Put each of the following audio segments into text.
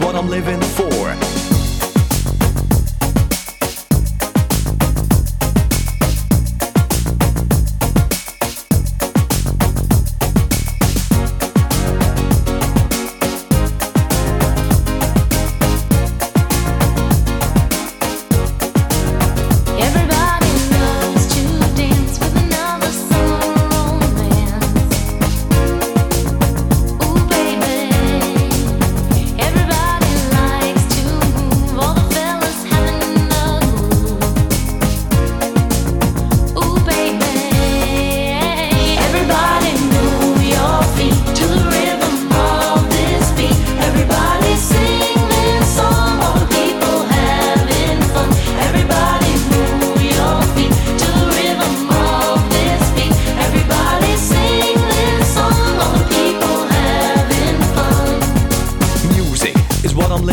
what I'm living for.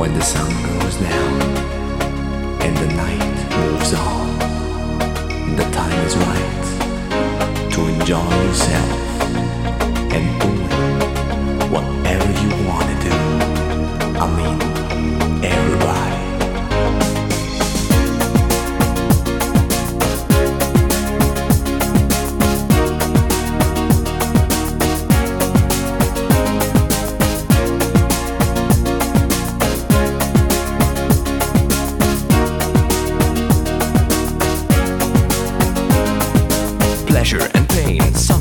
When the sun goes down and the night moves on, the time is right to enjoy yourself